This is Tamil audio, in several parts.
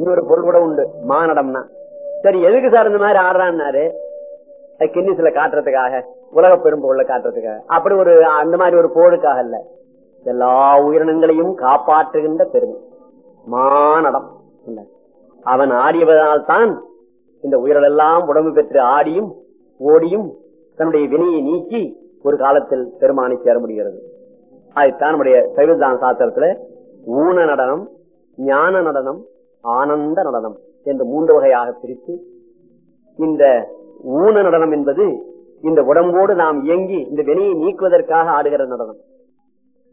இன்னொரு பொருள் கூட உண்டு. மானடம்னா. சரி எதுக்கு சார் இந்த மாதிரி ஆடுறான்னாரு? கின்னிஸ்ல காட்டுறதுக்காக உலக பெரும்பொருளை காட்டுறதுக்காக. அப்படி ஒரு அந்த மாதிரி ஒரு போடுக்காக இல்ல எல்லா உயிரினங்களையும் காப்பாற்றுகின்ற பெருமை. மானடம் அவன் ஆடியவதால் தான் இந்த உயிரெல்லாம் எல்லாம் உடம்பு பெற்று ஆடியும் ஓடியும் தன்னுடைய வினையை நீக்கி ஒரு காலத்தில் பெருமானை சேர முடிகிறது. அதுதான் நம்முடைய சைவதான சாஸ்திரத்துல ஊன நடனம் ஞான நடனம் ஆனந்த நடனம் என்று மூன்று வகையாக பிரித்து இந்த ஊன நடனம் என்பது இந்த உடம்போடு நாம் இயங்கி இந்த வெளியை நீக்குவதற்காக ஆடுகிற நடனம்.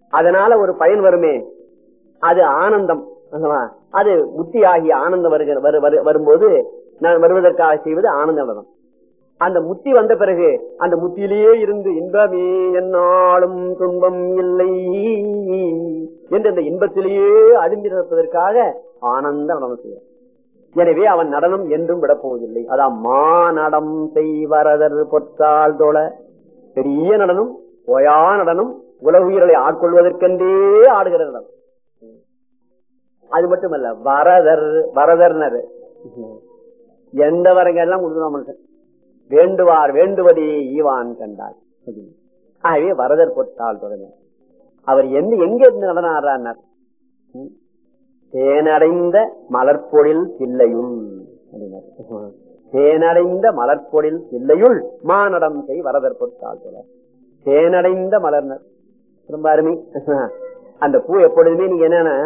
அதனால ஒரு பயன் வருமே? அது ஆனந்தம் அது புத்தி ஆகிய ஆனந்தம் வருகிற வரு- வரு- வரும்போது நான் வருவதற்காக செய்வது ஆனந்த நடனம். அந்த முத்தி வந்த பிறகு அந்த முத்தியிலேயே இருந்து இன்பமே என்னாலும் துன்பம் இல்லை என்று அந்த இன்பத்திலேயே அழிந்து நிற்பதற்காக ஆனந்த நடனம் செய்ய எனவே அவன் நடனம் என்றும் விடப்போவதில்லை. அதான் மாநடம் செய்வரதர் பொற்றால் தோழ. பெரிய நடனம் ஒயா நடனம் உலக உயிர்களை ஆட்கொள்வதற்கென்றே ஆடுகிற நடனம். அது மட்டுமல்ல வரதர் வரதர்னர். எந்த வரங்க எல்லாம் கொடுக்கணும் மனுஷன்? வேண்டுவார் வேண்டுவதே ஈவான் கண்டார். ஆகவே வரதர் பொற்றால் தொடங்க அவர் எந்த எங்க இருந்து நடன ஆடுறார் தேனடைந்த மலர்பொழில் தில்லையுள். தேனடைந்த மலர்பொழில் தில்லையுள் மானடம் செய் வரதர் பொற்றால் தேனடைந்த மலர்னர் ரொம்ப அருமை. அந்த பூ எப்பொழுதுமே நீங்க என்னன்னா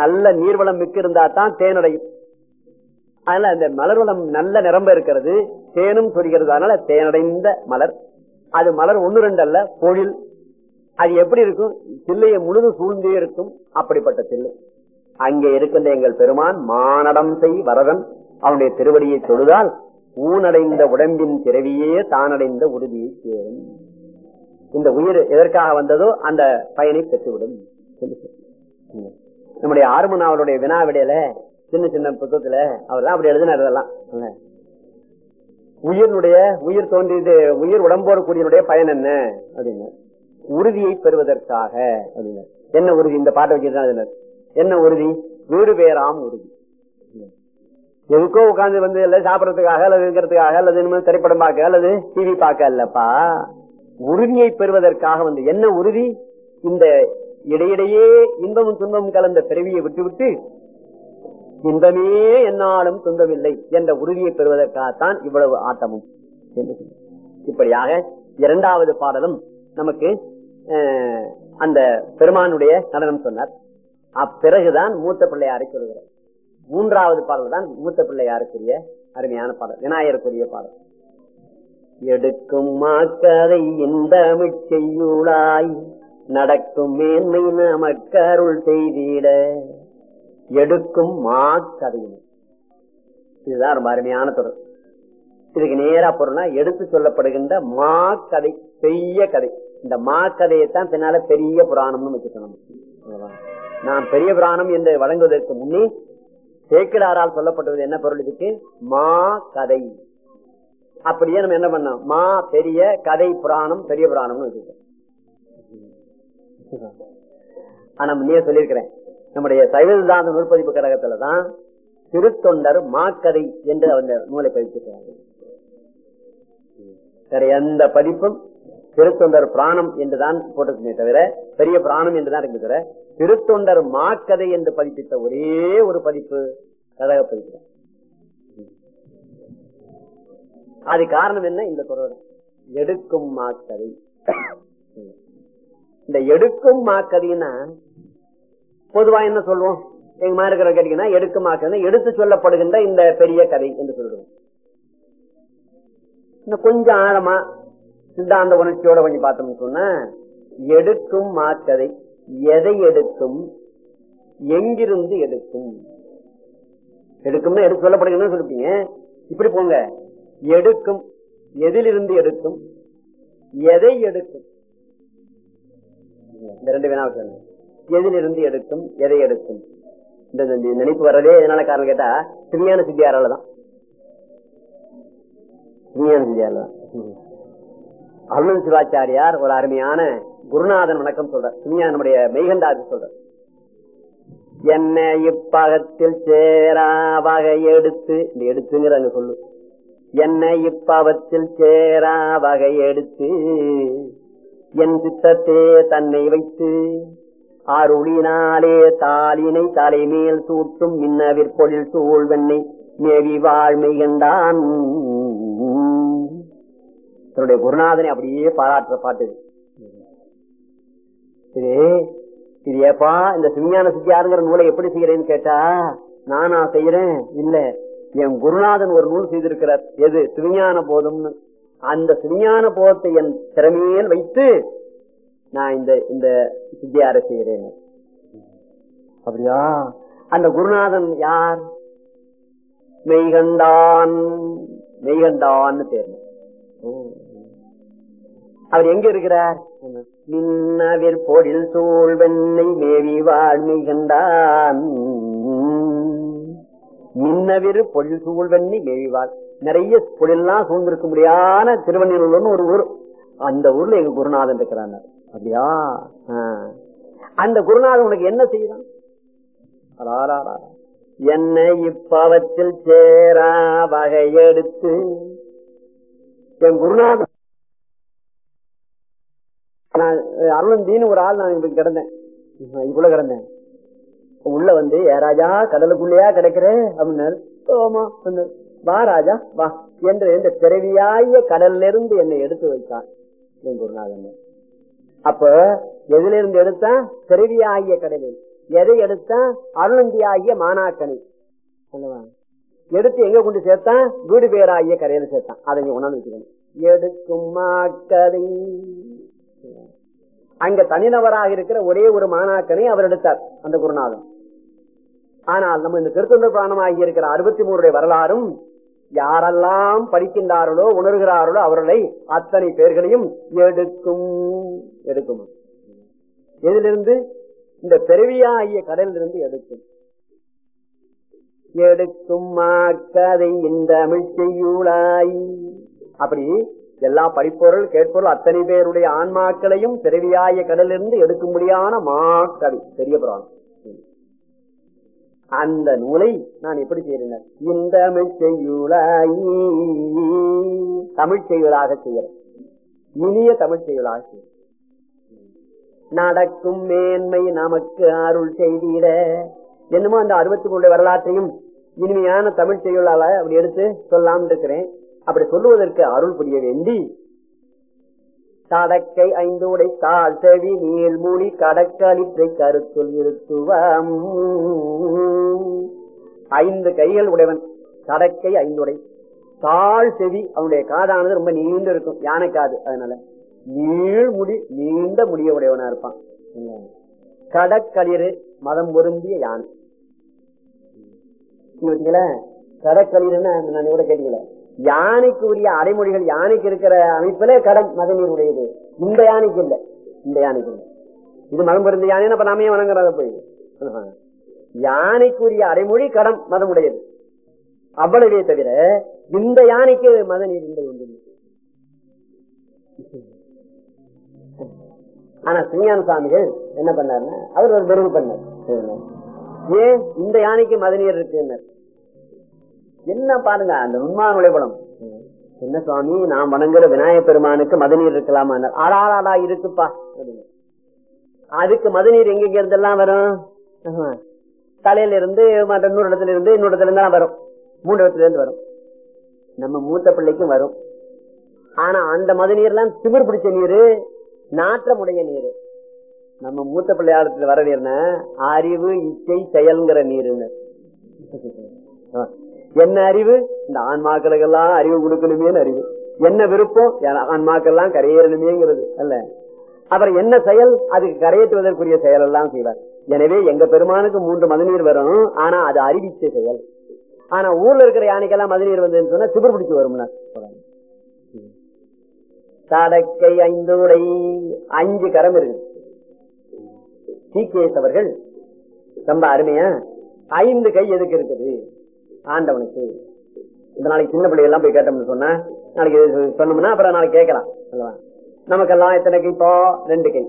நல்ல நீர்வளம் மிக்க இருந்தா தான் தேனடையும். அதனால அந்த மலர் வளம் நல்ல நிரம்ப இருக்கிறது. தேனும் சொல்கிறது அதனால தேனடைந்த மலர். அது மலர் ஒன்னு ரெண்டு அல்ல பொழில். அது எப்படி இருக்கும்? தில்லையை முழுது சூழ்ந்தே இருக்கும். அப்படிப்பட்ட தில்லை. அங்கே இருக்கின்ற எங்கள் பெருமான் மானடம் செய் வரதன். அவனுடைய திருவடியை தொழுதால் ஊனடைந்த உடம்பின் பிறவியே தானடைந்த உறுதியை சேரும் இந்த உயிர் எதற்காக வந்ததோ அந்த பயனை பெற்றுவிடும். நம்முடைய ஆறுமன் அவருடைய வினா விடையில சின்ன சின்ன புத்தகத்துல அவர் தான் அப்படி எழுதினார் இதெல்லாம். உயிரினுடைய உயிர் தோன்றியது உயிர் உடம்போடு கூடியனுடைய பயன் என்ன? அப்படின்னு. உறுதியை பெறுவதற்காக அப்படின்னு. என்ன உறுதி? இந்த பாட்டை வச்சிருக்காங்க என்ன உறுதி? வீடு பேராம் உறுதி. எதுக்கோ உட்காந்து வந்து இல்ல சாப்பிடறதுக்காக அல்லது இருக்கிறதுக்காக அல்லது இனிமே திரைப்படம் பார்க்க அல்லது டிவி பார்க்க அல்லப்பா? உறுதியை பெறுவதற்காக வந்து என்ன உறுதி? இந்த இடையிடையே இன்பமும் துன்பமும் கலந்த பிறவியை விட்டுவிட்டு இன்பமே என்னாலும் துன்பமில்லை என்ற உறுதியை பெறுவதற்காகத்தான் இவ்வளவு ஆட்டமும். இப்படியாக இரண்டாவது பாடலும் நமக்கு அந்த பெருமானுடைய நடனம் சொன்னார். அப்பிறகுதான் மூத்த பிள்ளையாரை சொல்கிறார் மூன்றாவது பாடல் தான் மூத்த பிள்ளையாருக்குரிய அருமையான பாடல் விநாயகருக்குரிய பாடல். எடுக்கும் மாக்கதை இந்த செய்யுளாய் நடக்கும் மேன்மை நமக்கருள் செய்திட. எடுக்கும் மாக்கதையினை. இதுதான் ரொம்ப அருமையான தொடர். இதுக்கு நேரா பொருள்னா எடுத்து சொல்லப்படுகின்ற மா கதை பெரிய கதை. இந்த மா கதையைத்தான் பின்னால பெரிய புராணம்னு வச்சுக்கணும். அவ்வளவுதான். நாம் பெரிய புராணம் என்று வழங்குவதற்கு முன்னே சேக்கிடாரால் சொல்லப்பட்டது என்ன பொருள் இதுக்கு? மா கதை. அப்படியே நம்ம என்ன பண்ணோம்? மா பெரிய கதை புராணம் பெரிய புராணம்னு வச்சுக்கோம் ஆனா முன்னே சொல்லியிருக்கிறேன். நம்முடைய சைவ சித்தாந்த நூற்பதிப்பு கழகத்துலதான் திருத்தொண்டர் மாக்கதை என்று அந்த நூலை பதிப்பிருக்கிறார்கள் வேற எந்த பதிப்பும் திருத்தொண்டர் பிராணம் என்றுதான் போட்டிருக்குமே தவிர பெரிய பிராணம் என்றுதான் இருக்கு தவிர திருத்தொண்டர் மாக்கதை என்று பதிப்பித்த ஒரே ஒரு பதிப்பு கதக பதிப்பு அது காரணம் என்ன? இந்த குரல் எடுக்கும் மாக்கதை இந்த எடுக்கும் மாக்கதைன்னா பொதுவா என்ன சொல்லுவோம் எங்க மாதிரி இருக்கிற கேட்டீங்கன்னா எடுக்கும் மாக்கதை எடுத்து சொல்லப்படுகின்ற இந்த பெரிய கதை என்று சொல்லுவோம் இன்னும் கொஞ்சம் ஆழமா சித்தாந்த உணர்ச்சியோட கொஞ்சம் பார்த்தோம்னு சொன்னா எடுக்கும் மாற்றதை எதை எடுக்கும் எங்கிருந்து எடுக்கும்? எடுக்கும்னு எடுத்து சொல்லப்படுகிறதுன்னு சொல்லிப்பீங்க இப்படி போங்க. எடுக்கும் எதிலிருந்து எடுக்கும் எதை எடுக்கும்? இந்த ரெண்டு வினா எதிலிருந்து எடுக்கும் எதை எடுக்கும்? இந்த இந்த நினைப்பு வர்றதே எதனால காரணம் கேட்டா சிறியான சித்தியாரால தான். சிறியான சித்தியாரால தான். அருணன் சிவாச்சாரியார் ஒரு அருமையான குருநாதன் வணக்கம் சொல்ற சிறியா நம்முடைய மெய்கண்டாருக்கு சொல்ற என்ன இப்பகத்தில் சேராவாக வகை எடுத்து இந்த எடுத்துங்கிறாங்க சொல்லு. என்ன இப்பாவத்தில் சேரா வகை எடுத்து என் சித்தத்தே தன்னை வைத்து அருளினாலே தாளினை தலைமேல் சூட்டும் இன்னவிற்பொழில் சூழ்வெண்ணை மேவி வாழ்மை என்றான் தன்னுடைய குருநாதனை அப்படியே பாராட்டுற பாட்டு இது. இது ஏப்பா இந்த சிவிஞான சித்தியாருங்கிற நூலை எப்படி செய்யறேன்னு கேட்டா நானா செய்யறேன் இல்ல. என் குருநாதன் ஒரு நூல் செய்திருக்கிறார். எது? சிவிஞான போதம்னு. அந்த சிவிஞான போதத்தை என் திறமையில் வைத்து நான் இந்த இந்த சித்தியாரை செய்யறேன். அப்படியா? அந்த குருநாதன் யார்? மெய்கண்டான். மெய்கண்டான்னு பேர். அவர் எங்க இருக்கிறார்? மின்னவில் பொழில் சூழ் வெண்ணை மேவி வாழ்மை மின்னவிரு பொழில் சூழ் வெண்ணி மேவிவாள் நிறைய பொழில்லாம் சூழ்ந்திருக்க முடியாத திருவண்ணூர்னு ஒரு ஊர். அந்த ஊர்ல எங்க குருநாதன் இருக்கிறாங்க அப்படியா? அந்த குருநாதன் உனக்கு என்ன செய்யறான் என்ன இப்பவத்தில் சேரா வகை எடுத்து என் குருநாதன் அருளந்தின்னு ஒரு ஆள் நான் இப்படி கிடந்தேன். இதுக்குள்ள கிடந்தேன். உள்ள வந்து ஏ ராஜா கடலுக்குள்ளேயா கிடைக்கிற? அப்படின்னாரு. ஓமா வா ராஜா வா என்று இந்த பிறவியாய கடல்ல இருந்து என்னை எடுத்து வைத்தான் என் குருநாதன். அப்ப எதுல இருந்து எடுத்தான் பிறவியாகிய கடலில். எதை எடுத்தான் அருளந்தி ஆகிய மானாக்கனை எடுத்து எங்க கொண்டு சேர்த்தான் வீடு பேராகிய கரையில சேர்த்தான். அதை உணர்ந்து எடுக்கும் மாக்கதை அங்க தனிநபராக இருக்கிற ஒரே ஒரு மாணாக்கனை அவர் எடுத்தார் அந்த குருநாதன். ஆனால் நம்ம இந்த திருத்தொண்டு பிராணம் இருக்கிற அறுபத்தி மூணுடைய வரலாறும் யாரெல்லாம் படிக்கின்றார்களோ உணர்கிறார்களோ அவர்களை அத்தனை பேர்களையும் எடுக்கும் எடுக்கும். எதிலிருந்து? இந்த பெருவியாகிய கடலிலிருந்து எடுக்கும். எடுக்கும் மாக்கதை இந்த தமிழ் செய்யுளாய். அப்படி எல்லா படிப்பொருள் கேட்பொருள் அத்தனை பேருடைய ஆன்மாக்களையும் பிறவியாய கடலிருந்து எடுக்கும்படியான மாக்கதை பெரிய புராணம். அந்த நூலை நான் எப்படி செய்கிறேன் இந்த தமிழ் செய்வதாக செய்கிறேன் இனிய தமிழ் செய்வதாக செய்கிறேன் நடக்கும் மேன்மை நமக்கு அருள் செய்திட. என்னமோ அந்த அறுபத்துக்குள்ள வரலாற்றையும் இனிமையான தமிழ் செய்யுளால அப்படி எடுத்து சொல்லாமல் இருக்கிறேன் அப்படி சொல்லுவதற்கு அருள் புரிய வேண்டி தடக்கை ஐந்தோடை தாழ் செவி நீள்மூழி கடக்களிற்றை கருத்துள் இருத்துவம் ஐந்து கைகள் உடையவன் தடக்கை ஐந்துடை தாழ் செவி அவனுடைய காதானது ரொம்ப நீண்டு இருக்கும் யானை காது. அதனால நீள்முடி நீண்ட முடிய உடையவனா இருப்பான். கடக்களிறு மதம் பொருந்திய யானை. கடக்களிறுன்னு நான் கூட கேட்டீங்களே? யானைக்கு உரிய அடைமொழிகள் யானைக்கு இருக்கிற அமைப்புல கடன் மதநீர் உடையது. இந்த யானைக்கு இல்ல. இந்த யானைக்கு இல்லை. இது மதம் பிறந்த யானை அப்ப நாமே வணங்குறத போய் யானைக்குரிய அடைமொழி கடம் மதம் உடையது. அவ்வளவே தவிர இந்த யானைக்கு மதநீர் இல்லை ஒன்று ஆனா ஸ்ரீஞான சுவாமிகள் என்ன பண்ணாருன்னா அவர் ஒரு பெருமை பண்ணார். ஏன்? இந்த யானைக்கு மதநீர் இருக்கு என்ன பாருங்க அந்த உண்மான் நுழைபடம் என்ன சுவாமி நான் வணங்குற விநாயக பெருமானுக்கு மதநீர் இருக்கலாமா ஆடாடா இருக்குப்பா. அதுக்கு மதநீர் எங்க இருந்தெல்லாம் வரும்? தலையில இருந்து மற்ற இன்னொரு இடத்துல இருந்து இன்னொரு இடத்துல இருந்தாலும் வரும். மூன்று இடத்துல இருந்து வரும். நம்ம மூத்த பிள்ளைக்கும் வரும். ஆனா அந்த மதநீர் எல்லாம் திமிர் பிடிச்ச நீரு நாற்றமுடைய நீர். நம்ம மூத்த பிள்ளையாளத்துல வர நீர்னா அறிவு இச்சை செயல்ங்கிற நீருன்னு. என்ன அறிவு? இந்த ஆன்மாக்களுக்கெல்லாம் அறிவு கொடுக்கணுமேன்னு அறிவு. என்ன விருப்பம்? ஆன்மாக்கெல்லாம் கரையேறணுமேங்கிறது அல்ல. அப்புறம் என்ன செயல்? அதுக்கு கரையேற்றுவதற்குரிய செயல் எல்லாம் செய்வார். எனவே எங்க பெருமானுக்கு மூன்று மதுநீர் வரும். ஆனா அது அறிவிச்ச செயல். ஆனா ஊர்ல இருக்கிற யானைக்கெல்லாம் மதுநீர் வந்ததுன்னு சொன்னா திபர் பிடிச்சு வரும்னா. தடக்கை ஐந்துடை அஞ்சு கரம் இருக்கு சீகேஸ் அவர்கள் ரொம்ப அருமையா ஐந்து கை எதுக்கு இருக்குது? ஆண்டவனுக்கு. இந்த நாளைக்கு சின்ன பிள்ளைகள் போய் கேட்டோம்னு சொன்னா நாளைக்கு சொன்னோம்னா அப்புறம் நாளைக்கு கேட்கலாம். அல்லவா நமக்கெல்லாம் எத்தனை கை? இப்போ ரெண்டு கை.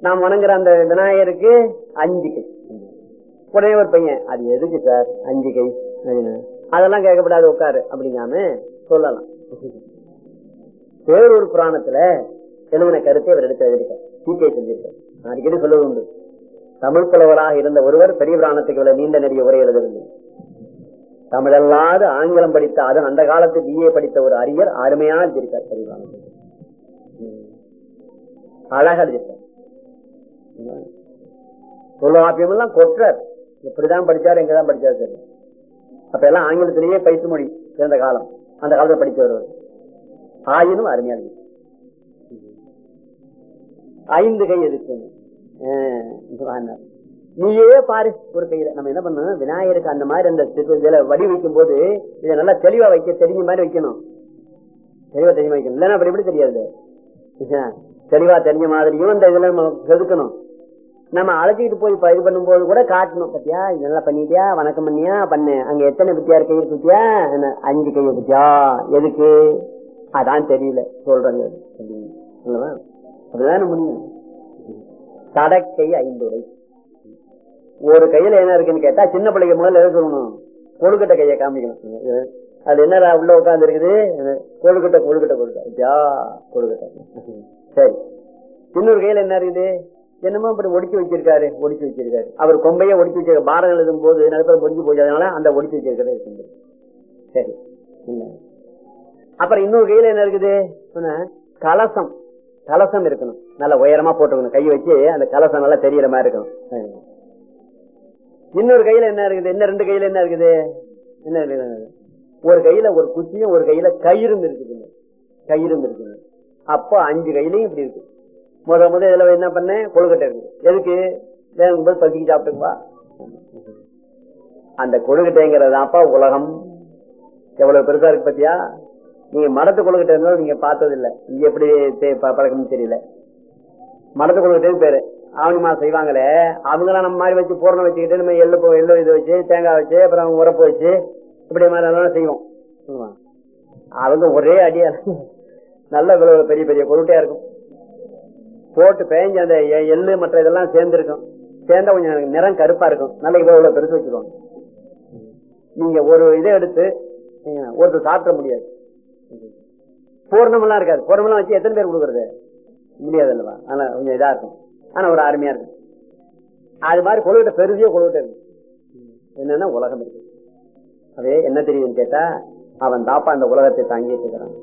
நாம் வணங்குற அந்த விநாயகருக்கு அஞ்சு கை. உடனே ஒரு பையன். அது எதுக்கு சார்? அஞ்சு கை. அதெல்லாம் கேட்கப்படாது உட்காரு. அப்படிங்காம சொல்லலாம். வேறொரு புராணத்துல எழுதின கருத்தை அவர் எடுத்து எழுதியிருக்கார். சீக்கிய செஞ்சிருக்கார் அடிக்கடி சொல்லுவது உண்டு. தமிழ் புலவராக இருந்த ஒருவர் பெரிய புராணத்துக்கு நீண்ட நெறிய உரை எழுதவில்லை. தமிழல்லாத ஆங்கிலம் படித்த அதன் அந்த காலத்து பிஏ படித்த ஒரு அறிஞர் அருமையா எழுதியிருக்கார் பெரிய புராணத்துக்கு அழகா எழுதியிருக்கார். தொல்காப்பியம் எல்லாம் கொற்றார். எப்படிதான் படிச்சாரு எங்கதான் படிச்சாரு சரி அப்ப எல்லாம் ஆங்கிலத்திலேயே பயிற்சி மொழி சிறந்த காலம். அந்த காலத்துல படிச்சவர் அவர். ஆயினும் அருமையா இருக்கு ஐந்து கை எதுக்கு நீயே பாரு ஒரு கையில நம்ம என்ன பண்ணணும்? விநாயகருக்கு அந்த மாதிரி அந்த திரு- இதுல வடி போது இதை நல்லா தெளிவா வைக்க தெரிஞ்ச மாதிரி வைக்கணும். தெளிவா தெரிஞ்ச வைக்கணும். இல்லைன்னா அப்படி எப்படி தெரியாது? தெளிவா தெரிஞ்ச மாதிரியும் அந்த இதுல நம்ம செதுக்கணும். நம்ம அழைச்சிட்டு போய் இப்ப இது பண்ணும்போது கூட காட்டணும். பத்தியா? இதெல்லாம் பண்ணிட்டியா? வணக்கம் பண்ணியா? பண்ணு. அங்க எத்தனை பித்தியார் கை பத்தியா என்ன? அஞ்சு கை பத்தியா எதுக்கு? அதான் தெரியல. சொல்றாங்க. அப்படிதான் அப்படிதானே முடியும் தடக்கை ஐந்துரை. ஒரு கையில என்ன இருக்குன்னு கேட்டா சின்ன பிள்ளைக்கு முதல்ல எது சொல்லணும்? கொழுக்கட்டை கையை காமிக்கணும். அது என்னடா உள்ள உட்கார்ந்து இருக்குது? கொழுக்கட்டை கொழுக்கட்டை கொழுக்கட்டை. ஜா கொழுக்கட்டை. சரி. இன்னொரு கையில என்ன இருக்குது? என்னமோ இப்படி ஒடிச்சு வச்சிருக்காரு ஒடிச்சு வச்சிருக்காரு. அவர் கொம்பையே ஒடிச்சு வச்சிருக்க பாடம் எழுதும் போது நடுப்புற முடிஞ்சு போச்சு அந்த ஒடிச்சு வச்சிருக்கிறது சரி. அப்புறம் இன்னொரு கையில என்ன இருக்குது? கலசம். கலசம் இருக்கணும். நல்லா உயரமா போட்டுக்கணும். கை வச்சு அந்த கலசம் நல்லா தெரியற மாதிரி இருக்கணும். இன்னொரு கையில என்ன இருக்குது? என்ன ரெண்டு கையில என்ன இருக்குது? என்ன இருக்குது? ஒரு கையில ஒரு குச்சியும் ஒரு கையில கயிறும் இருக்குதுங்க கயிறும் இருக்குது. அப்போ அஞ்சு கையிலையும் இப்படி இருக்கு. முத முத இதுல என்ன பண்ணேன் கொழுக்கட்டை இருக்குது எதுக்கு? வேணும் போது பசிக்கு சாப்பிட்டுப்பா. அந்த கொழுக்கட்டைங்கிறதாப்பா உலகம். எவ்வளவு பெருசா இருக்கு பத்தியா? நீங்க மடத்து கொழுக்கட்டை இருந்தாலும் நீங்க பார்த்தது இல்ல இங்க எப்படி ப- பழக்கம்னு தெரியல. மடத்து கொழுக்கட்டைன்னு பேரு. ஆவணி செய்வாங்களே? அவங்களாம் நம்ம மாதிரி வச்சு பூரணம் வச்சுக்கிட்டு நம்ம எள்ளு போ- எள்ளு இது வச்சு தேங்காய் வச்சு அப்புறம் உரப்பு வச்சு இப்படி மாதிரி எல்லாம் செய்வோம். அவங்க ஒரே அடியா. நல்ல இவ்வளவு பெரிய பெரிய பொருட்டையா இருக்கும். போட்டு பேஞ்சு அந்த எள்ளு மற்ற இதெல்லாம் சேர்ந்துருக்கும். சேர்ந்தா கொஞ்சம் நிறம் கருப்பா இருக்கும். நல்ல இவ்வளவு பெருசு வச்சுக்கோங்க நீங்க ஒரு இதை எடுத்து ஒருத்தர் சாப்பிட முடியாது. பூர்ணமெல்லாம் இருக்காது. பூர்ணமெல்லாம் வச்சு எத்தனை பேர் கொடுக்கறது? முடியாது அல்லவா? ஆனா கொஞ்சம் இதா இருக்கும். ஆனா ஒரு அருமையா இருக்கு. அது மாதிரி கொழுவிட்ட பெருசிய கொழுவிட்ட இருக்கு என்னன்னா உலகம் இருக்கு. அதே என்ன தெரியுதுன்னு கேட்டா அவன் தாப்பா அந்த உலகத்தை தாங்கிட்டு இருக்கிறான்.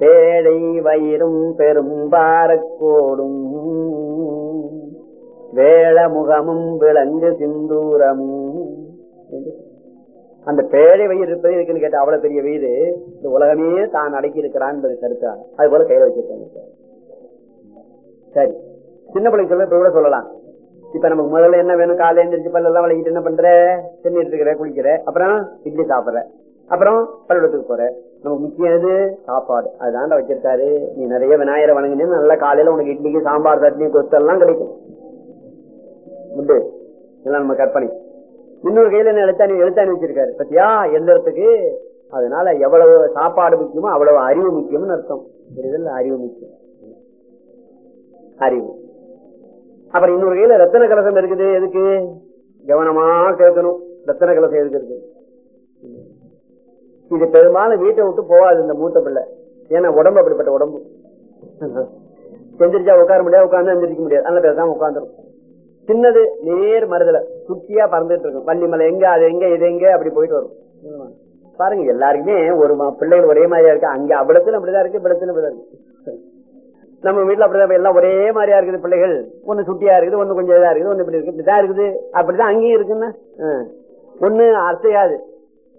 பேழை வயிறும் பெரும்பாரக்கோடும் வேளமுகமும் வேள முகமும் விளங்கு சிந்தூரமும். அந்த பேழை வயிறு இருப்பது இருக்குன்னு கேட்ட அவ்வளவு பெரிய வீடு இந்த உலகமே தான் அடக்கி இருக்கிறான் என்பது கருத்தாக அது போல கையில வச்சிருக்காங்க. சரி. சின்ன பிள்ளைங்க சொல்ல இப்ப கூட சொல்லலாம். இப்ப நமக்கு முதல்ல என்ன வேணும்? காலையில எழுந்திரிச்சு பல்லெல்லாம் விளக்கிட்டு என்ன பண்ற? தண்ணி எடுத்துக்கிற குளிக்கிற. அப்புறம் இட்லி சாப்பிடுற. அப்புறம் பள்ளிடத்துக்கு போற. நமக்கு முக்கியம் எது? சாப்பாடு. அதுதான்டா வச்சிருக்காரு. நீ நிறைய விநாயகரை வணங்கினு நல்லா காலையில உனக்கு இட்லிக்கு சாம்பார் சட்னி கொத்தெல்லாம் கிடைக்கும். உண்டு இதெல்லாம் நம்ம கற்பனை. இன்னொரு கையில என்ன எழுத்தாணி எழுத்தாணி வச்சிருக்காரு. பத்தியா? எந்திரத்துக்கு அதனால எவ்வளவு சாப்பாடு முக்கியமோ அவ்வளவு அறிவு முக்கியம்னு அர்த்தம். அறிவு முக்கியம். அறிவு. அப்புறம் இன்னொரு கையில ரத்தன கலசம் இருக்குது எதுக்கு? கவனமா கேட்கணும். ரத்தன கலசம் எதுக்கு இருக்கு இது பெரும்பாலும் வீட்டை விட்டு போகாது இந்த மூத்த பிள்ளை. ஏன்னா உடம்பு அப்படிப்பட்ட உடம்பு. செஞ்சிருச்சா உட்கார முடியாது உட்கார்ந்து எந்திரிக்க முடியாது. நல்ல பேசாம உட்காந்துரும் சின்னது நேர் மருதல குட்டியா பறந்துட்டு இருக்கும். வள்ளிமலை எங்க அது எங்க இது எங்க அப்படி போயிட்டு வரும். பாருங்க எல்லாருக்குமே ஒரு பிள்ளைகள் ஒரே மாதிரியா இருக்கு. அங்க அவ்வளத்துல அப்படிதான் இருக்கு இவ்வளத்துல அப்படிதான் இருக்கு. நம்ம வீட்டுல அப்படிதான் எல்லாம் ஒரே மாதிரியா இருக்குது பிள்ளைகள். ஒண்ணு சுட்டியா இருக்குது ஒண்ணு கொஞ்சம் இதா இருக்குது ஒண்ணு இப்படி இருக்கு இப்படிதான் இருக்குது. அப்படிதான் அங்கேயும் இருக்குன்னு. ஆ. ஒண்ணு அசையாது.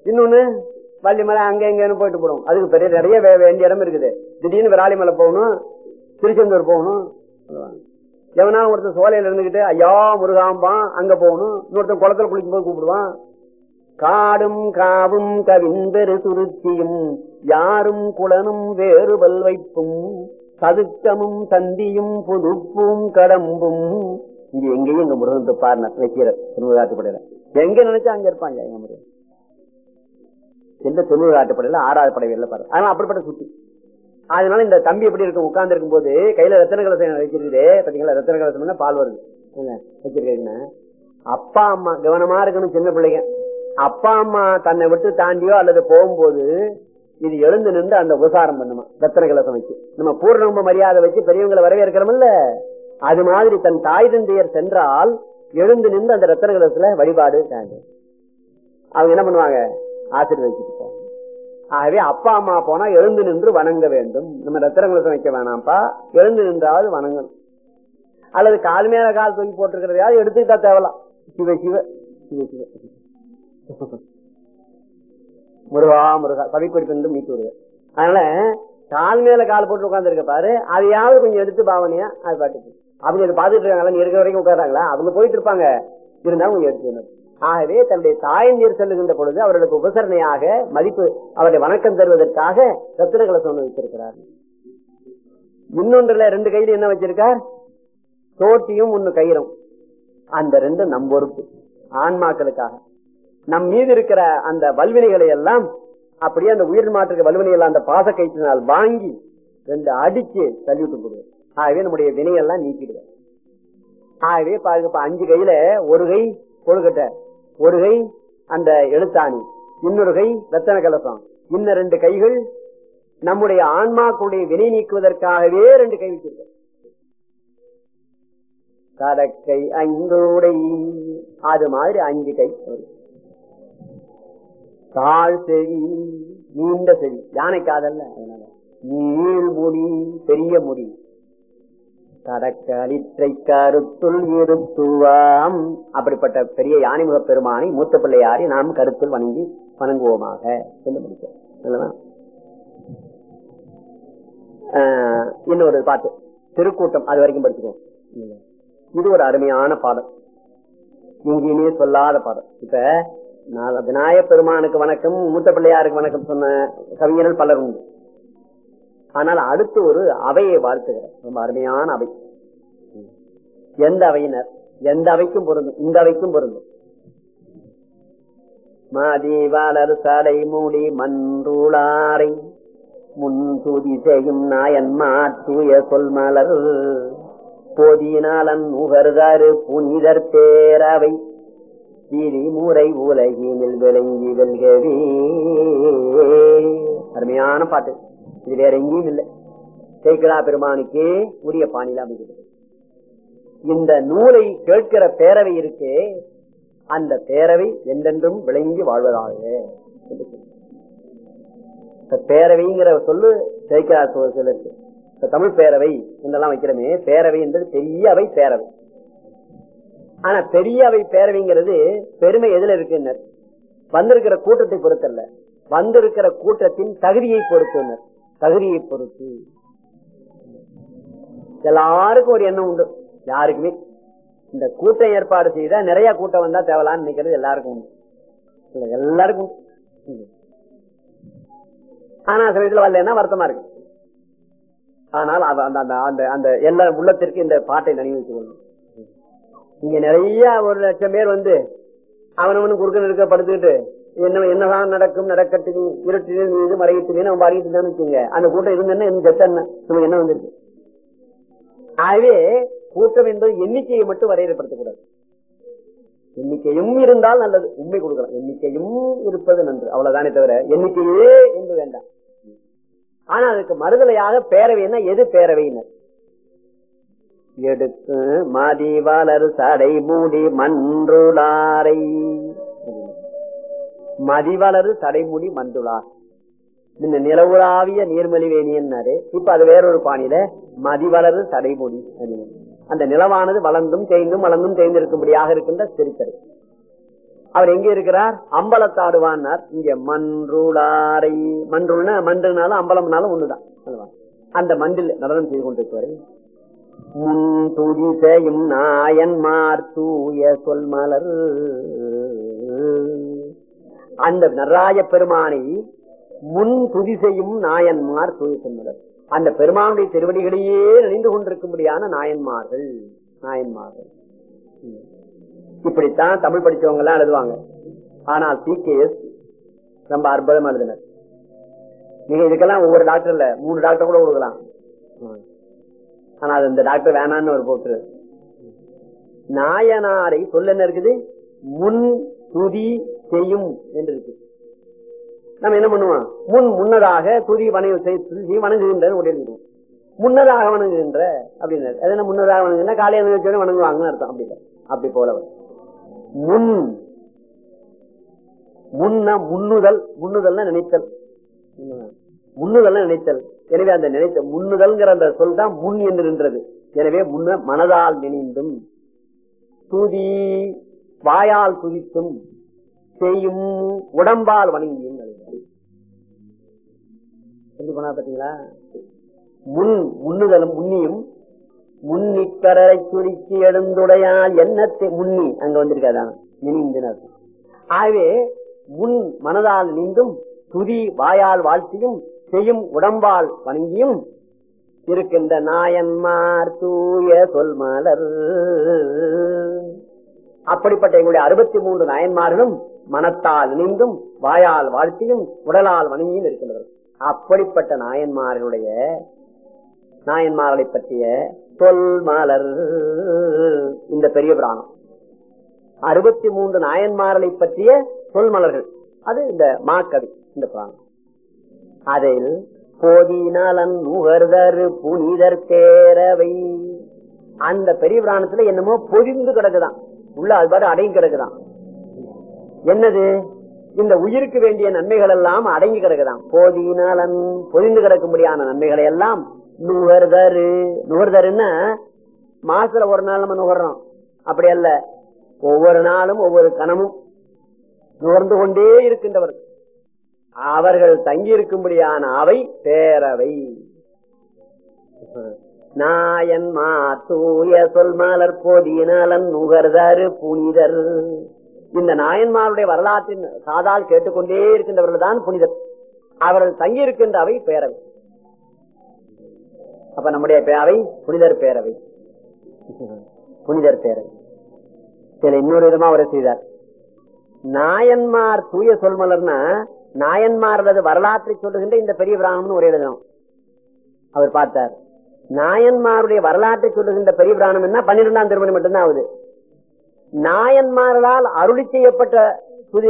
இன்னொன்னு வள்ளிமலை அங்க எங்கன்னு போயிட்டு போடும் அதுக்கு பெரிய நிறைய வே- வேண்டிய இடம் இருக்குது. திடீர்னு விராலிமலை போகணும் திருச்செந்தூர் போகணும் எவனா ஒருத்தன் சோலையில இருந்துகிட்டு ஐயா முருகாம்பான் அங்க போகணும். இன்னொருத்தன் குளத்துல குளிக்கும் போது கூப்பிடுவான். காடும் காவும் கவிந்தரு துருத்தியும் யாரும் குளனும் வேறு வைப்பும். சதுக்கமும் சந்தியும் புதுப்பும் கடம்பும். இங்க எங்கேயும் இந்த முருகன் பாருன வைக்கிறார் திருவிழாட்டுப்படையில. எங்க நினைச்சா அங்க இருப்பாங்க எங்க முருகன்? எந்த திருவிழாட்டுப்படையில? ஆறாவது படையில பாரு. ஆனா அப்படிப்பட்ட சுத்தி. அதனால இந்த தம்பி எப்படி இருக்கும் உட்கார்ந்து இருக்கும் போது கையில ரத்தன கலசம் வச்சிருக்குது பாத்தீங்களா ரத்தன கலசம்னா பால் வருது. என்ன வச்சிருக்கீங்கன்னா அப்பா அம்மா கவனமா இருக்கணும் சின்ன பிள்ளைங்க. அப்பா அம்மா தன்னை விட்டு தாண்டியோ அல்லது போகும்போது இது எழுந்து நின்று அந்த உபசாரம் பண்ணுமா? ரத்தன கலசம் வச்சு நம்ம பூர்ணம்ப மரியாதை வச்சு பெரியவங்களை வரவேற்கிறோம்ல? அது மாதிரி தன் தாய் தந்தையர் சென்றால் எழுந்து நின்று அந்த ரத்தன கலசத்துல வழிபாடு அவங்க என்ன பண்ணுவாங்க? ஆசீர்வதிச்சுட்டு ஆகவே அப்பா அம்மா போனா எழுந்து நின்று வணங்க வேண்டும். நம்ம ரத்தன கலசம் வைக்க வேணாம்ப்பா. எழுந்து நின்றாவது வணங்கணும். அல்லது கால் மேல கால் தூக்கி போட்டிருக்கிறதையாவது எடுத்துக்கிட்டா தேவலாம். சிவ சிவ சிவ சிவ. முருகா முருகா சபைக்குறிப்பு மீட்டு வருது அதனால கால் மேல கால் போட்டு உட்கார்ந்து இருக்க பாரு அதையாவது கொஞ்சம் எடுத்து பாவனையா அது பாட்டுக்கு. அவங்க அதை பாத்துட்டு இருக்காங்களா நீ இருக்கிற வரைக்கும் உட்காராங்களா அவங்க போயிட்டு இருப்பாங்க. இருந்தாலும் கொஞ்சம் எடுத்து ஆகவே தன்னுடைய தாயந்தீர் செல்லுகின்ற பொழுது அவர்களுக்கு உபசரணையாக மதிப்பு அவருடைய வணக்கம் தருவதற்காக ரத்தின சொன்ன வச்சிருக்கிறார் இன்னொன்றுல ரெண்டு கையில என்ன வச்சிருக்கார்? தோட்டியும் ஒன்னு கயிறும். அந்த ரெண்டு நம் பொறுப்பு. ஆன்மாக்களுக்காக. நம் மீது இருக்கிற அந்த வல்வினைகளை எல்லாம் அப்படியே அந்த உயிர் மாற்றுக்கு வல்வினைகள் அந்த பாச கயிற்றினால் வாங்கி ரெண்டு அடிச்சு தள்ளிவிட்டு போடுவோம் ஆகவே நம்முடைய வினையெல்லாம் நீக்கிடுவோம். ஆகவே பாருங்க அஞ்சு கையில ஒரு கை கொழுக்கட்டை ஒரு கை அந்த எழுத்தாணி இன்னொரு கை ரத்தன கலசம் இன்னும் ரெண்டு கைகள் நம்முடைய ஆன்மாக்களுடைய வினை நீக்குவதற்காகவே ரெண்டு கை வச்சிருக்க கடக்கை ஐந்தோடை அது மாதிரி அஞ்சு கை தாழ் செவி நீண்ட செவி. யானை காதல்ல? அதனால நீள் முடி பெரிய முடி. கடக்களிற்றை கருத்துள் இருத்துவாம். அப்படிப்பட்ட பெரிய யானைமுக பெருமானை மூத்த பிள்ளையாரை நாம் கருத்தில் வணங்கி வணங்குவோமாக. இன்னொரு பாட்டு. திருக்கூட்டம் அது வரைக்கும் படிச்சுக்கோம் இது ஒரு அருமையான பாடம் இங்கேயுமே சொல்லாத பாடம் இப்ப விநாயக பெருமானுக்கு வணக்கம் மூத்த பிள்ளையாருக்கு வணக்கம் சொன்ன கவிஞர்கள் பலர் உண்டு. ஆனால் அடுத்து ஒரு அவையை வாழ்த்துகிறார் ரொம்ப அருமையான அவை. எந்த அவையினர்? எந்த அவைக்கும் பொருந்தும். இந்த அவைக்கும் பொருந்தும். மாதீவாளர் சடை மூடி மன்றுளாரை முன் செய்யும் நாயன் மாற்றுய சொல்மலர் போதியினாலன் போதினாலன் புனிதர் பேரவை. முறை உலகினில் விளங்கி வெல்கவே. அருமையான பாட்டு. இது வேற எங்கேயும் இல்லை. சேக்கலா பெருமானுக்கே உரிய பாணியில் அமைகிறது இந்த நூலை கேட்கிற பேரவை இருக்கே அந்த பேரவை என்றென்றும் விளங்கி வாழ்வதாக பேரவைங்கிற சொல்லு சேக்கலா சிலருக்கு தமிழ் பேரவை என்றெல்லாம் வைக்கிறோமே பேரவை என்பது பெரிய அவை பேரவை. ஆனா பெரிய அவை பேரவைங்கிறது பெருமை எதுல இருக்கு வந்திருக்கிற கூட்டத்தை பொறுத்தல்ல வந்திருக்கிற கூட்டத்தின் தகுதியை பொறுத்து தகுதியை பொறுத்து எல்லாருக்கும் ஒரு எண்ணம் உண்டு யாருக்குமே இந்த கூட்டம் ஏற்பாடு செய்தா நிறைய கூட்டம் வந்தா தேவலான்னு நினைக்கிறது எல்லாருக்கும் உண்டு எல்லாருக்கும் ஆனா சில இதுல வரலன்னா வருத்தமா இருக்கு ஆனால் அந்த அந்த எல்லா உள்ளத்திற்கு இந்த பாட்டை நினைவு கொள்ளணும் இங்க நிறைய ஒரு லட்சம் பேர் வந்து அவனவனு குறுக்க நிற்க படுத்துக்கிட்டு என்ன என்னதான் நடக்கும் நடக்கட்டு இருட்டு மீது மறையிட்டு நம்ம பாடிட்டு தான் வச்சுங்க அந்த கூட்டம் இருந்தேன்னா என்ன செத்த நமக்கு என்ன வந்திருக்கு? ஆகவே கூட்டம் என்பது எண்ணிக்கையை மட்டும் வரையறுப்படுத்தக்கூடாது எண்ணிக்கையும் இருந்தால் நல்லது உண்மை கொடுக்கலாம். எண்ணிக்கையும் இருப்பது நன்று அவ்வளவுதானே தவிர எண்ணிக்கையே என்று வேண்டாம். ஆனா அதுக்கு மறுதலையாக பேரவைன்னா எது பேரவையினர் எடுத்து மதிவளர் சடை மூடி மன்றுளாரை. மதிவளரு சடைமுடி மண்டுளார் இந்த நிலவுலாவிய நீர்மலிவேணியன்னாரு இப்ப அது வேறொரு பாணியில மதிவளரு சடைமுடி அந்த நிலவானது வளர்ந்தும் தேய்ந்தும் வளர்ந்தும் தேய்ந்திருக்கும்படியாக இருக்கின்ற திருத்தரு அவர் எங்க இருக்கிறார்? அம்பலத்தாடுவான்னார் இங்க மன்றுளாரை. மன்றுனா மன்றுனாலும் அம்பலம்னாலும் ஒண்ணுதான். அந்த மண்டில் நடனம் செய்து கொண்டிருக்கிறார் முன் துதிசையும் நாயன்மார் தூய சொல் மலர். அந்த நடராஜ பெருமானை முன் துதிசையும் நாயன்மார் தூய சொல் மலர். அந்த பெருமானுடைய திருவடிகளையே நினைந்து கொண்டிருக்கும்படியான நாயன்மார்கள் நாயன்மார்கள் இப்படித்தான் தமிழ் படிச்சவங்க எல்லாம் எழுதுவாங்க. ஆனால் சி கே எஸ் ரொம்ப அற்புதமா எழுதினர். நீங்க இதுக்கெல்லாம் ஒவ்வொரு டாக்டர் மூணு டாக்டர் கூட கொடுக்கலாம் ஆனா அது இந்த டாக்டர் வேணான்னு ஒரு போட்டு நாயனாரை சொல்ல என்ன இருக்குது? முன் துதி செய்யும் என்று இருக்கு. நம்ம என்ன பண்ணுவோம்? முன் முன்னதாக துதி வணங்கி துதி வணங்குகின்ற உடனே முன்னதாக வணங்குகின்ற அப்படின்னு அது என்ன முன்னதாக வணங்குகின்ற காலையில் வச்சோட வணங்குவாங்கன்னு அர்த்தம். அப்படி அப்படி போல முன். முன்ன முன்னுதல். முன்னுதல் நினைத்தல். முன்னுதல் நினைத்தல். எனவே அந்த நினைத்த முன்னுதல்ங்கிற அந்த சொல் தான் முன் என்று நின்றது. எனவே முன்ன மனதால் நினைந்தும் துதி வாயால் துதித்தும் செய்யும் உடம்பால் வணங்கியும் எப்படி பண்ணா பாத்தீங்களா? முன் முன்னுதலும் முன்னியும் முன்னிக்கரை சுருக்கி எழுந்துடையால் எண்ணத்தை முன்னி அங்க வந்திருக்காதான் நினைந்து ஆகவே முன் மனதால் நின்றும் துதி வாயால் வாழ்த்தியும் செய்யும் உடம்பால் வணங்கியும் இருக்கின்ற நாயன்மார் தூய சொல் மலர். அப்படிப்பட்ட எங்களுடைய அறுபத்தி மூன்று நாயன்மார்களும் மனத்தால் இணைந்தும் வாயால் வாழ்த்தியும் உடலால் வணங்கியும் இருக்கின்றனர். அப்படிப்பட்ட நாயன்மார்களுடைய நாயன்மார்களை பற்றிய சொல் மலர். இந்த பெரிய புராணம். அறுபத்தி மூன்று நாயன்மார்களை பற்றிய சொல் மலர்கள். அது இந்த மாக்கவி இந்த புராணம். அதில் போதினாலன் நுகர்தரு புனிதர் பேரவை அந்த பெரிய பிராணத்துல என்னமோ பொதிந்து கிடக்குதான். உள்ள அது பாரு அடங்கி கிடக்குதான். என்னது? இந்த உயிருக்கு வேண்டிய நன்மைகள் எல்லாம் அடங்கி கிடக்குதான். போதினாலன் பொதிந்து கிடக்கும்படியான நன்மைகளை எல்லாம் நுகர்தரு. நுகர்தருன்னா மாசத்துல ஒரு நாள் நம்ம நுகர்றோம். அப்படி அல்ல. ஒவ்வொரு நாளும் ஒவ்வொரு கணமும் நுகர்ந்து கொண்டே இருக்கின்றவர்கள். அவர்கள் தங்கியிருக்கும்படியான அவை பேரவை. நாயன்மா தூய சொல் மலர் போதியினாலன் நுகர்தரு புனிதர். இந்த நாயன்மாருடைய வரலாற்றின் சாதால் கேட்டுக்கொண்டே இருக்கின்றவர்கள் தான் புனிதர். அவர்கள் தங்கியிருக்கின்ற அவை பேரவை. அப்ப நம்முடைய அவை புனிதர் பேரவை. புனிதர் பேரவை. சில இன்னொரு விதமா அவரை செய்தார். நாயன்மார் தூய சொல்மலர்னா நாயன்மாரது வரலாற்றை சொல்லுகின்ற இந்த பெரிய பிராணம்னு ஒரு எழுதணும். அவர் பார்த்தார். நாயன்மாருடைய வரலாற்றை சொல்லுகின்ற பெரிய பிராணம் என்ன? பன்னிரெண்டாம் திருமணம் மட்டும்தான் ஆகுது. நாயன்மார்களால் அருளி செய்யப்பட்ட துதி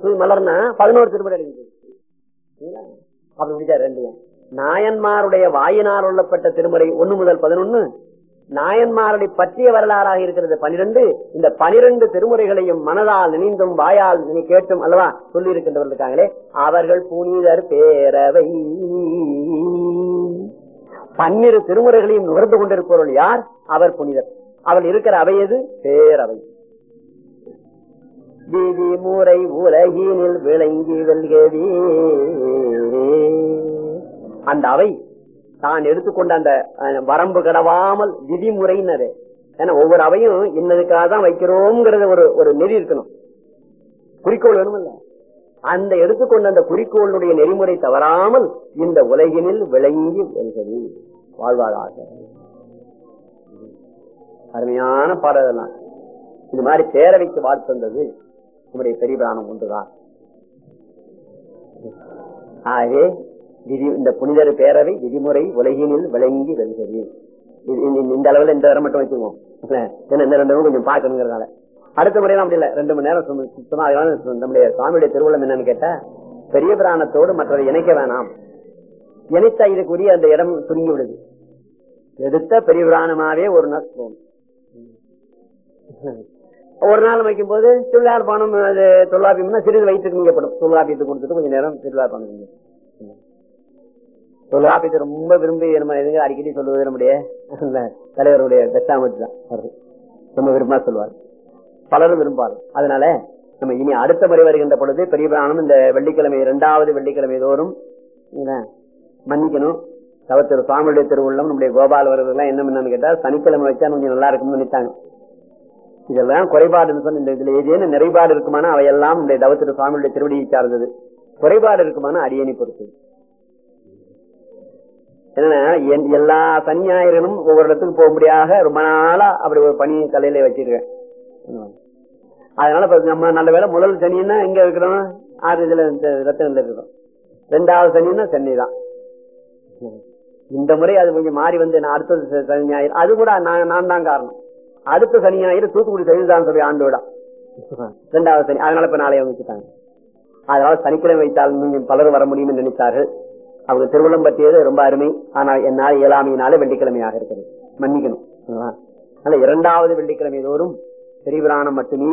துதி மலர்னா பதினோரு திருமணம் அடைஞ்சது அப்படி முடிச்சார் ரெண்டு நாயன்மாருடைய வாயினால் உள்ளப்பட்ட திருமுறை ஒன்னு முதல் பதினொன்னு நாயன்மாரனை பற்றிய வரலாறாக இருக்கிறது. பனிரெண்டு இந்த பனிரெண்டு திருமுறைகளையும் மனதால் நினைந்தும் வாயால் நீ கேட்டும் அல்லவா? சொல்லி இருக்கின்றவர்கள் இருக்காங்களே. அவர்கள் புனிதர் பேரவை. பன்னிரு திருமுறைகளையும் நுகர்ந்து கொண்டிருப்பவர்கள் யார்? அவர் புனிதர். அவள் இருக்கிற அவை எது? பேரவை. விதிமுறை உலகினில் விளங்கி வெல்கவே. அந்த அவை தான் எடுத்துக்கொண்ட அந்த வரம்பு கடவாமல் விதிமுறைன்னு ஏன்னா ஒவ்வொரு அவையும் இன்னதுக்காக தான் வைக்கிறோம்ங்கிறது ஒரு ஒரு நெறி இருக்கணும். குறிக்கோள் வேணும்ல அந்த எடுத்துக்கொண்ட அந்த குறிக்கோளுடைய நெறிமுறை தவறாமல் இந்த உலகினில் விளங்கி வருகிறது வாழ்வாதாக. அருமையான பாடலாம் இது மாதிரி பேரவைக்கு வாழ்த்து வந்தது நம்முடைய பெரிய பிராணம் ஒன்றுதான். ஆகவே இந்த புனிதர் பேரவை விதிமுறை உலகினில் விளங்கி வருகிறது. இந்த அளவுல இந்த நேரம் மட்டும் வச்சுக்குவோம். என்ன இந்த ரெண்டு கொஞ்சம் பார்க்கணுங்கிறதுனால. அடுத்த முறையெல்லாம் அப்படி இல்ல. ரெண்டு மணி நேரம் சுத்தமா நம்முடைய சுவாமியுடைய திருவிழம் என்னன்னு கேட்டா பெரிய பிராணத்தோடு மற்றதை இணைக்க வேணாம். இணைத்தா இதுக்குரிய அந்த இடம் சுருங்கி விடுது எடுத்த பெரிய பிராணமாவே ஒரு நாள் போகும். ஒரு நாள் வைக்கும் போது திருவிழா பானம் தொல்லாபியம்னா சிறிது வயிற்றுக்கு நீங்கப்படும் தொல்லாபியத்தை கொடுத்துட்டு கொஞ்சம் நேரம் திருவிழா பானம் தொல்காப்பியத்தை ரொம்ப விரும்பி நம்ம எதுங்க அடிக்கடி சொல்லுவது நம்முடைய தலைவருடைய தட்டாமத்து தான். ரொம்ப விரும்பா சொல்லுவார். பலரும் விரும்பாரு அதனால நம்ம இனி அடுத்த முறை வருகின்ற பொழுது பெரிய பிராணம் இந்த வெள்ளிக்கிழமை இரண்டாவது வெள்ளிக்கிழமை தோறும் மன்னிக்கணும். தவத்திரு சுவாமியுடைய திருவுள்ளம் நம்முடைய கோபால் வருவதெல்லாம் என்ன என்னன்னு கேட்டா சனிக்கிழமை வச்சா கொஞ்சம் நல்லா இருக்கும்னு நினைத்தாங்க. இதெல்லாம் குறைபாடுன்னு சொன்ன இந்த இதுல ஏதேனும் நிறைபாடு இருக்குமானா அவையெல்லாம் நம்முடைய தவத்திரு சுவாமியுடைய திருவடியை சார்ந்தது. குறைபாடு இருக்குமானா அடியணி பொறுத்தது. எல்லா சன்னியாயர்களும் ஒவ்வொரு இடத்துக்கு போகும்படியாக ரொம்ப நாளா அப்படி ஒரு பணி தலையில வச்சிருக்கேன். அதனால நம்ம நல்ல வேலை முதல் சனின்னா எங்க இருக்கிறோம்? ஆறு இதுல ரத்தனில் இருக்கிறோம். ரெண்டாவது சனின்னா சென்னை தான். இந்த முறை அது கொஞ்சம் மாறி வந்து நான் அடுத்த சனி ஞாயிறு அது கூட நான் நான் தான் காரணம். அடுத்த சனி ஞாயிறு தூத்துக்குடி தான் சொல்லி ஆண்டு விழா. ரெண்டாவது சனி அதனால இப்ப நாளைய வச்சுட்டாங்க அதனால சனிக்கிழமை வைத்தால் பலரும் வர முடியும்னு என்று நினைத்தார்கள். அவங்க திருவிழம் பற்றியது ரொம்ப அருமை. ஆனால் என்னால் இயலாமையினாலே வெள்ளிக்கிழமையாக இருக்கிறது. மன்னிக்கணும். அதனால இரண்டாவது வெள்ளிக்கிழமை தோறும் பெரியபிராணம் மட்டுமே.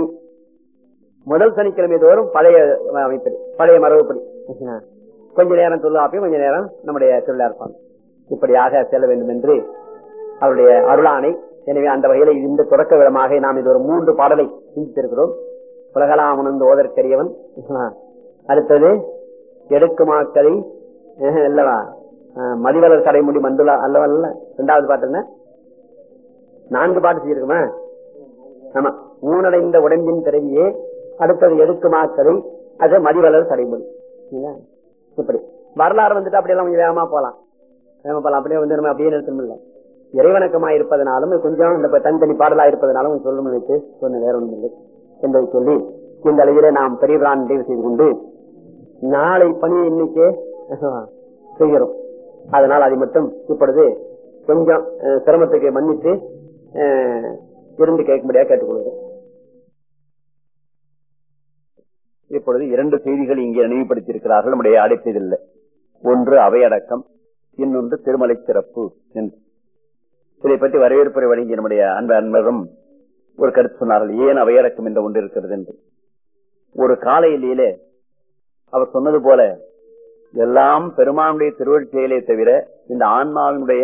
முதல் சனிக்கிழமை தோறும் பழைய அமைப்படி பழைய மரபுப்படி. கொஞ்ச நேரம் தொல்லாப்பையும் கொஞ்ச நேரம் நம்முடைய தொழிலாளர் இப்படியாக செல்ல வேண்டும் என்று அவருடைய அருளானை எனவே அந்த வகையில இந்த தொடக்க விடமாக நாம் இது ஒரு மூன்று பாடலை சிந்தித்திருக்கிறோம். உலகலாம் உணர்ந்து ஓதற்கரியவன் அடுத்தது எடுக்குமாக்கதை இல்லவா? மதிவளர் கடைமுடி மண்டுலா அல்லவல்ல ரெண்டாவது பாட்டு என்ன? நான்கு பாட்டு செய்யிருக்குமா ஆமா. ஊனடைந்த உடம்பின் பிறவியே அடுத்தது எடுக்குமாக்கதை அது மதிவளர் கடைமுடி இப்படி. வரலாறு வந்துட்டு அப்படியெல்லாம் கொஞ்சம் வேகமா போலாம். வேகமா போலாம். அப்படியே வந்து நம்ம அப்படியே நிறுத்தணும் இல்லை. இறைவணக்கமா இருப்பதனாலும் கொஞ்சம் இந்த தனித்தனி பாடலா இருப்பதனாலும் சொல்லும் நினைத்து சொன்ன வேற ஒன்றும் இல்லை. என்பதை சொல்லி இந்த அளவிலே நாம் பெரியவரான் நிறைவு செய்து கொண்டு நாளை பணி இன்னைக்கே செய்கிறோம். அதனால் அதை மட்டும் இப்பொழுது கொஞ்சம் சிரமத்துக்கு மன்னித்து இருந்து கேட்கும்படியாக கேட்டுக்கொள்கிறேன் இப்பொழுது இரண்டு செய்திகள் இங்கே நினைவுபடுத்தியிருக்கிறார்கள். நம்முடைய அழைப்பதில்லை ஒன்று அவையடக்கம் இன்னொன்று திருமலை சிறப்பு என்று. இதை பற்றி வரவேற்புரை வழங்கிய நம்முடைய அன்ப அன்பரும் ஒரு கருத்து சொன்னார்கள். ஏன் அவையடக்கம் என்ற ஒன்று இருக்கிறது என்று. ஒரு காலையிலே அவர் சொன்னது போல இதெல்லாம் பெருமானுடைய திருவள் செயலே தவிர இந்த ஆன்மாவினுடைய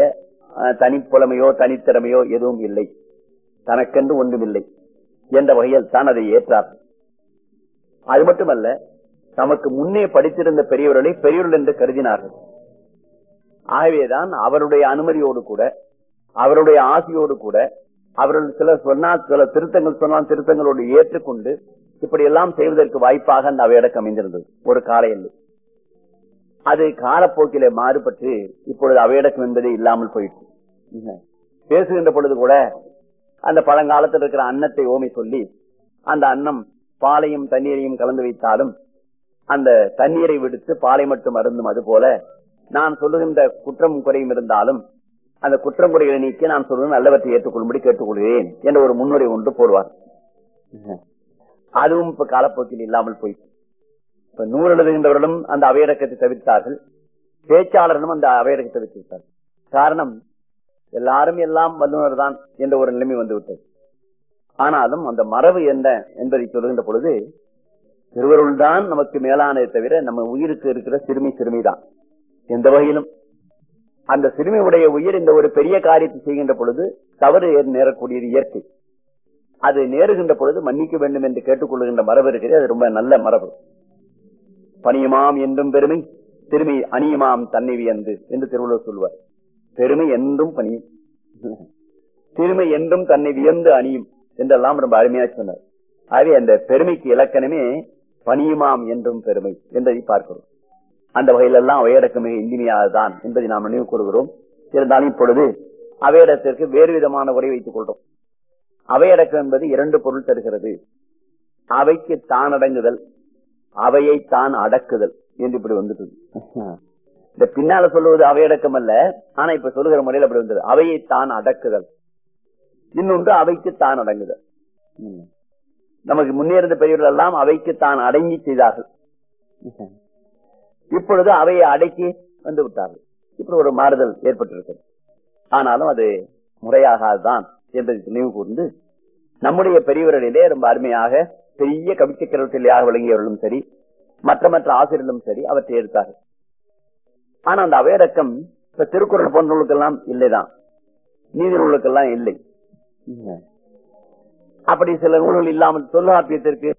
தனிப்புலமையோ தனித்திறமையோ எதுவும் இல்லை. தனக்கென்று ஒன்றுமில்லை என்ற வகையில் தான் அதை ஏற்றார். அது மட்டுமல்ல தமக்கு முன்னே படித்திருந்த பெரியவர்களை பெரியவர்கள் என்று கருதினார்கள். ஆகவேதான் அவருடைய அனுமதியோடு கூட அவருடைய ஆசையோடு கூட அவர்கள் சில சொன்னால் சில திருத்தங்கள் சொன்னால் திருத்தங்களோடு ஏற்றுக்கொண்டு இப்படி எல்லாம் செய்வதற்கு வாய்ப்பாக அந்த அவையடக்கம் அமைந்திருந்தது. ஒரு காலையில் அது காலப்போக்கில மாறுபட்டு இப்பொழுது அவையடக்கம் என்பதே இல்லாமல் போயிட்டு பேசுகின்ற பொழுது கூட அந்த பழங்காலத்தில் இருக்கிற அன்னத்தை ஓமை சொல்லி அந்த அன்னம் பாலையும் தண்ணீரையும் கலந்து வைத்தாலும் அந்த தண்ணீரை விடுத்து பாலை மட்டும் அருந்தும் அது போல நான் சொல்லுகின்ற குற்றம் குறையும் இருந்தாலும் அந்த குற்றம் குறைகளை நீக்கி நான் சொல்வது நல்லவற்றை ஏற்றுக்கொள்ளும்படி கேட்டுக்கொள்கிறேன் என்ற ஒரு முன்னுரை ஒன்று போடுவார். அதுவும் இப்ப காலப்போக்கில் இல்லாமல் போயிட்டு இப்ப நூறு எழுதுகின்றவர்களும் அந்த அவையடக்கத்தை தவிர்த்தார்கள். பேச்சாளர்களும் அந்த அவையடக்கத்தை தவிர்த்தார்கள் காரணம் எல்லாரும் எல்லாம் வல்லுநர் தான் என்ற ஒரு நிலைமை வந்துவிட்டது. ஆனாலும் அந்த மரபு என்ன என்பதை சொல்லுகின்ற பொழுது திருவருள் தான் நமக்கு மேலானதை தவிர நம்ம உயிருக்கு இருக்கிற சிறுமி சிறுமிதான். எந்த வகையிலும். அந்த சிறுமியுடைய உயிர் இந்த ஒரு பெரிய காரியத்தை செய்கின்ற பொழுது தவறு நேரக்கூடியது இயற்கை. அது நேருகின்ற பொழுது மன்னிக்க வேண்டும் என்று கேட்டுக்கொள்கின்ற மரபு இருக்கிறது. அது ரொம்ப நல்ல மரபு. பணியுமாம் என்றும் பெருமை திருமி அணியுமாம் தன்னை வியந்து என்று திருவள்ளுவர் சொல்வார். பெருமை என்றும் பணியும் திருமை என்றும் தன்னை வியந்து அணியும் என்றெல்லாம் ரொம்ப அருமையா சொன்னார். ஆகவே அந்த பெருமைக்கு இலக்கணமே பணியுமாம் என்றும் பெருமை என்பதை பார்க்கிறோம். அந்த வகையிலெல்லாம் அவையடக்கம் மிக இனிமையானதுதான் என்பதை நாம் நினைவு கூறுகிறோம். இருந்தாலும் இப்பொழுது அவையிடத்திற்கு வேறு விதமான உரை வைத்துக் கொள்றோம் அவையடக்கம் என்பது இரண்டு பொருள் தருகிறது. அவைக்கு தான் அடங்குதல் அவையை தான் அடக்குதல் என்று இப்படி வந்துட்டு இந்த பின்னால சொல்லுவது அவையடக்கம் அல்ல ஆனா இப்ப சொல்லுகிற முறையில் அப்படி வந்தது. அவையை தான் அடக்குதல். இன்னொன்று அவைக்கு தான் அடங்குதல் நமக்கு முன்னேறிந்த பெரியவர்கள் எல்லாம் அவைக்கு தான் அடங்கி செய்தார்கள். இப்பொழுது அவையை அடக்கி வந்து விட்டார்கள். இப்படி ஒரு மாறுதல் ஏற்பட்டிருக்கிறது. ஆனாலும் அது முறையாகாதுதான் என்பதை நினைவு கூர்ந்து நம்முடைய பெரியவர்களிலே ரொம்ப அருமையாக பெரிய கவிச்சக்கரவர்த்தியாக விளங்கியவர்களும் சரி மற்ற மற்ற ஆசிரியர்களும் சரி அவற்றை எடுத்தார்கள் ஆனா அந்த அவையடக்கம் இப்ப திருக்குறள் போன்ற நூலுக்கெல்லாம் இல்லைதான். நீதி நூலுக்கெல்லாம் இல்லை. அப்படி சில நூல்கள் இல்லாமல் தொல்காப்பியத்திற்கு